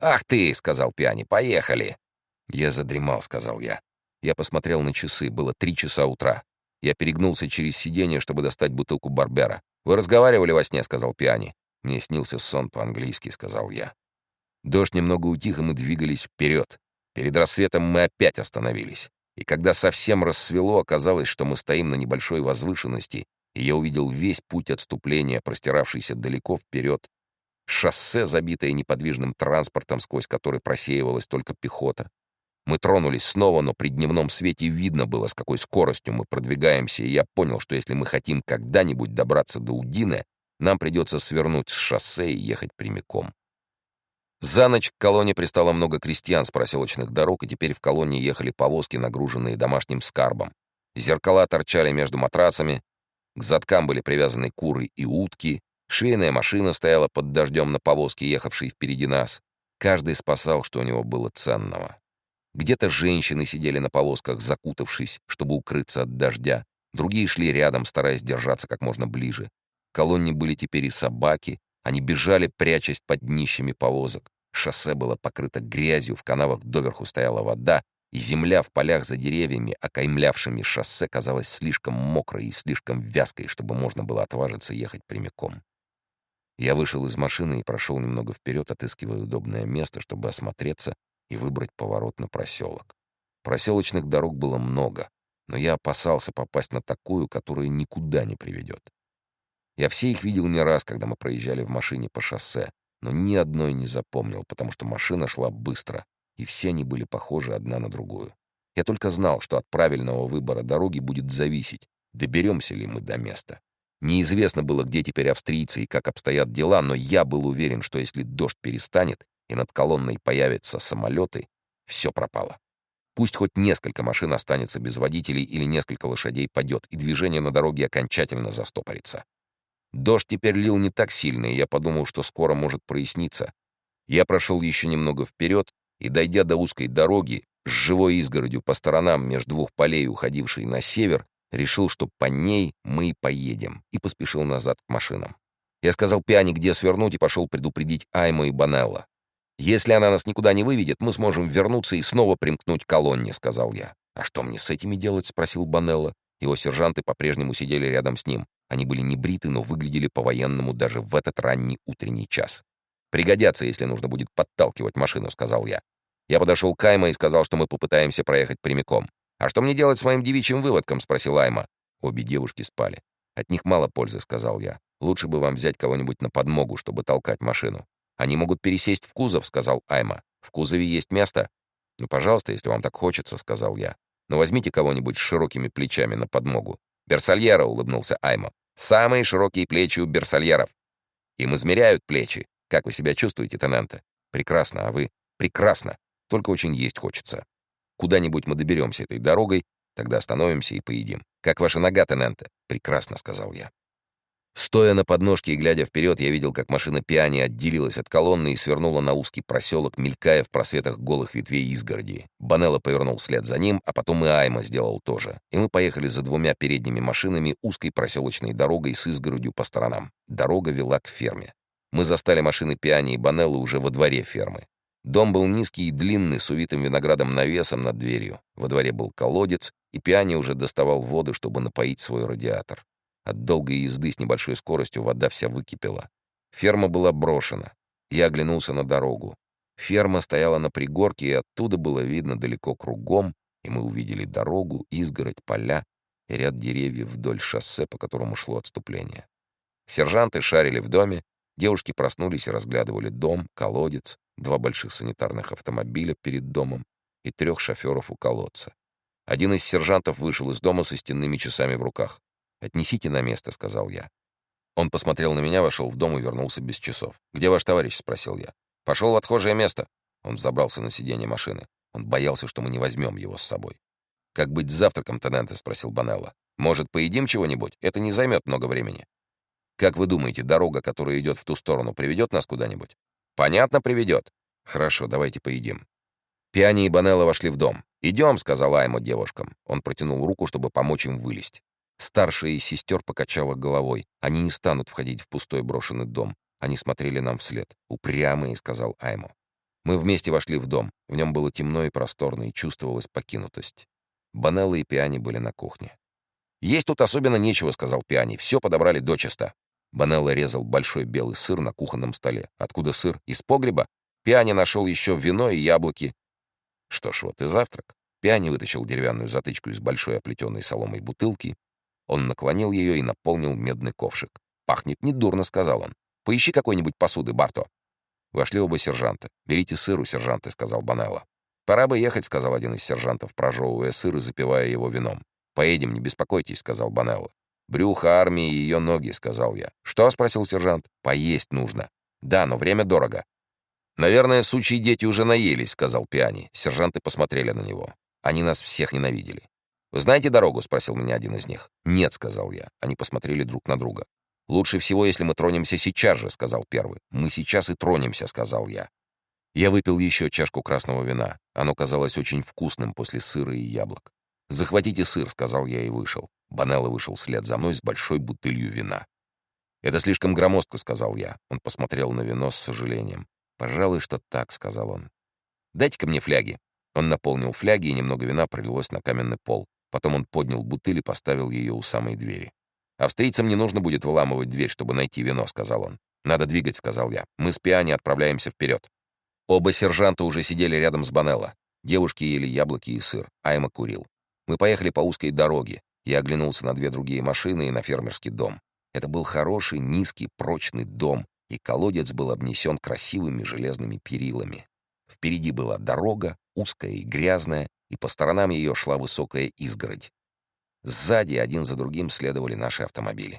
«Ах ты!» — сказал Пиани. «Поехали!» «Я задремал», — сказал я. Я посмотрел на часы. Было три часа утра. Я перегнулся через сиденье, чтобы достать бутылку Барбера. «Вы разговаривали во сне», — сказал Пиани. «Мне снился сон по-английски», — сказал я. Дождь немного утих, и мы двигались вперед. Перед рассветом мы опять остановились. И когда совсем рассвело, оказалось, что мы стоим на небольшой возвышенности, и я увидел весь путь отступления, простиравшийся далеко вперед. Шоссе, забитое неподвижным транспортом, сквозь который просеивалась только пехота. Мы тронулись снова, но при дневном свете видно было, с какой скоростью мы продвигаемся, и я понял, что если мы хотим когда-нибудь добраться до Удины, нам придется свернуть с шоссе и ехать прямиком. За ночь к колонне пристало много крестьян с проселочных дорог, и теперь в колонне ехали повозки, нагруженные домашним скарбом. Зеркала торчали между матрасами, к задкам были привязаны куры и утки, швейная машина стояла под дождем на повозке, ехавшей впереди нас. Каждый спасал, что у него было ценного. Где-то женщины сидели на повозках, закутавшись, чтобы укрыться от дождя. Другие шли рядом, стараясь держаться как можно ближе. В колонне были теперь и собаки, они бежали, прячась под днищами повозок. Шоссе было покрыто грязью, в канавах доверху стояла вода, и земля в полях за деревьями, окаймлявшими шоссе, казалась слишком мокрой и слишком вязкой, чтобы можно было отважиться ехать прямиком. Я вышел из машины и прошел немного вперед, отыскивая удобное место, чтобы осмотреться и выбрать поворот на проселок. Проселочных дорог было много, но я опасался попасть на такую, которая никуда не приведет. Я все их видел не раз, когда мы проезжали в машине по шоссе, но ни одной не запомнил, потому что машина шла быстро, и все они были похожи одна на другую. Я только знал, что от правильного выбора дороги будет зависеть, доберемся ли мы до места. Неизвестно было, где теперь австрийцы и как обстоят дела, но я был уверен, что если дождь перестанет и над колонной появятся самолеты, все пропало. Пусть хоть несколько машин останется без водителей или несколько лошадей падет, и движение на дороге окончательно застопорится. Дождь теперь лил не так сильно, и я подумал, что скоро может проясниться. Я прошел еще немного вперед, и, дойдя до узкой дороги, с живой изгородью по сторонам между двух полей, уходившей на север, решил, что по ней мы и поедем, и поспешил назад к машинам. Я сказал Пиане, где свернуть, и пошел предупредить Айму и Банелла. «Если она нас никуда не выведет, мы сможем вернуться и снова примкнуть к колонне», — сказал я. «А что мне с этими делать?» — спросил Банелла. Его сержанты по-прежнему сидели рядом с ним. Они были не бриты, но выглядели по-военному даже в этот ранний утренний час. «Пригодятся, если нужно будет подталкивать машину», — сказал я. Я подошел к Айма и сказал, что мы попытаемся проехать прямиком. «А что мне делать с моим девичьим выводком?» — спросил Айма. Обе девушки спали. «От них мало пользы», — сказал я. «Лучше бы вам взять кого-нибудь на подмогу, чтобы толкать машину». «Они могут пересесть в кузов», — сказал Айма. «В кузове есть место?» «Ну, пожалуйста, если вам так хочется», — сказал я. «Но возьмите кого-нибудь с широкими плечами на подмогу». «Берсальера», — улыбнулся Айма. Самые широкие плечи у берсальеров. Им измеряют плечи. Как вы себя чувствуете, тенанте? Прекрасно, а вы? Прекрасно. Только очень есть хочется. Куда-нибудь мы доберемся этой дорогой, тогда остановимся и поедим. Как ваша нога, тенанте? Прекрасно, сказал я. Стоя на подножке и глядя вперед, я видел, как машина пиани отделилась от колонны и свернула на узкий проселок, мелькая в просветах голых ветвей изгороди. Банелло повернул вслед за ним, а потом и Айма сделал то же. И мы поехали за двумя передними машинами узкой проселочной дорогой с изгородью по сторонам. Дорога вела к ферме. Мы застали машины пиани и Банелло уже во дворе фермы. Дом был низкий и длинный, с увитым виноградом навесом над дверью. Во дворе был колодец, и пиани уже доставал воду, чтобы напоить свой радиатор. От долгой езды с небольшой скоростью вода вся выкипела. Ферма была брошена. Я оглянулся на дорогу. Ферма стояла на пригорке, и оттуда было видно далеко кругом, и мы увидели дорогу, изгородь, поля и ряд деревьев вдоль шоссе, по которому шло отступление. Сержанты шарили в доме, девушки проснулись и разглядывали дом, колодец, два больших санитарных автомобиля перед домом и трех шоферов у колодца. Один из сержантов вышел из дома со стенными часами в руках. «Отнесите на место», — сказал я. Он посмотрел на меня, вошел в дом и вернулся без часов. «Где ваш товарищ?» — спросил я. «Пошел в отхожее место». Он забрался на сиденье машины. Он боялся, что мы не возьмем его с собой. «Как быть с завтраком, тененте?» — спросил Банелло. «Может, поедим чего-нибудь? Это не займет много времени». «Как вы думаете, дорога, которая идет в ту сторону, приведет нас куда-нибудь?» «Понятно, приведет». «Хорошо, давайте поедим». Пиани и Банелло вошли в дом. «Идем», — сказал Аймо девушкам. Он протянул руку, чтобы помочь им вылезть. Старшая из сестер покачала головой. Они не станут входить в пустой брошенный дом. Они смотрели нам вслед. «Упрямые», — сказал Аймо. Мы вместе вошли в дом. В нем было темно и просторно, и чувствовалась покинутость. Банелла и Пиани были на кухне. «Есть тут особенно нечего», — сказал Пиани. «Все подобрали дочисто». Банелла резал большой белый сыр на кухонном столе. «Откуда сыр? Из погреба?» Пиани нашел еще вино и яблоки. Что ж, вот и завтрак. Пиани вытащил деревянную затычку из большой оплетенной соломой бутылки. Он наклонил ее и наполнил медный ковшик. «Пахнет недурно», — сказал он. «Поищи какой-нибудь посуды, Барто». Вошли оба сержанта. «Берите сыр у сержанта», — сказал Банелло. «Пора бы ехать», — сказал один из сержантов, прожевывая сыр и запивая его вином. «Поедем, не беспокойтесь», — сказал Банелло. «Брюхо армии и ее ноги», — сказал я. «Что?» — спросил сержант. «Поесть нужно». «Да, но время дорого». «Наверное, сучьи дети уже наелись», — сказал Пиани. Сержанты посмотрели на него. Они нас всех ненавидели. «Вы знаете дорогу?» — спросил меня один из них. «Нет», — сказал я. Они посмотрели друг на друга. «Лучше всего, если мы тронемся сейчас же», — сказал первый. «Мы сейчас и тронемся», — сказал я. Я выпил еще чашку красного вина. Оно казалось очень вкусным после сыра и яблок. «Захватите сыр», — сказал я и вышел. Банелло вышел вслед за мной с большой бутылью вина. «Это слишком громоздко», — сказал я. Он посмотрел на вино с сожалением. «Пожалуй, что так», — сказал он. «Дайте-ка мне фляги». Он наполнил фляги, и немного вина пролилось на каменный пол. Потом он поднял бутыль и поставил ее у самой двери. «Австрийцам не нужно будет выламывать дверь, чтобы найти вино», — сказал он. «Надо двигать», — сказал я. «Мы с Пиани отправляемся вперед». Оба сержанта уже сидели рядом с Банелло. Девушки ели яблоки и сыр. Айма курил. Мы поехали по узкой дороге. Я оглянулся на две другие машины и на фермерский дом. Это был хороший, низкий, прочный дом, и колодец был обнесен красивыми железными перилами. Впереди была дорога, узкая и грязная, и по сторонам ее шла высокая изгородь. Сзади один за другим следовали наши автомобили.